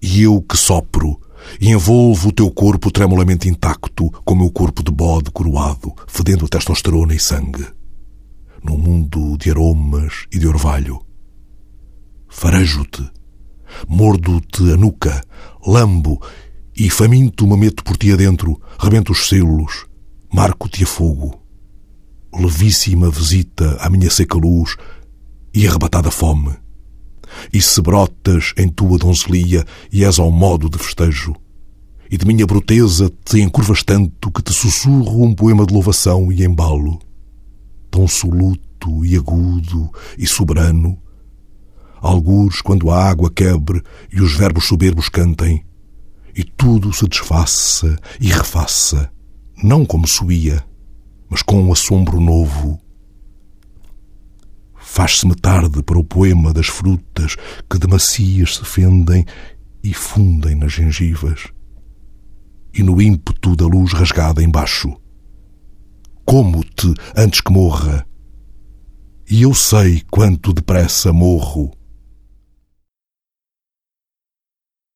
E eu que sopro e envolvo o teu corpo tremulamente intacto com o corpo de bode coroado, fedendo testosterona e sangue. Num mundo de aromas e de orvalho. Farejo-te, mordo-te a nuca, lambo e faminto me meto por ti adentro, rebento os selos, marco-te a fogo. Levíssima visita à minha seca luz e arrebatada fome e se brotas em tua donzelia e és ao modo de festejo. E de minha bruteza te encurvas tanto que te sussurro um poema de louvação e embalo, tão soluto e agudo e soberano, algures quando a água quebre e os verbos soberbos cantem, e tudo se desfaça e refaça, não como subia, mas com um assombro novo Faz-se-me tarde para o poema das frutas que de macias se fendem e fundem nas gengivas. E no ímpeto da luz rasgada embaixo. Como-te antes que morra. E eu sei quanto depressa morro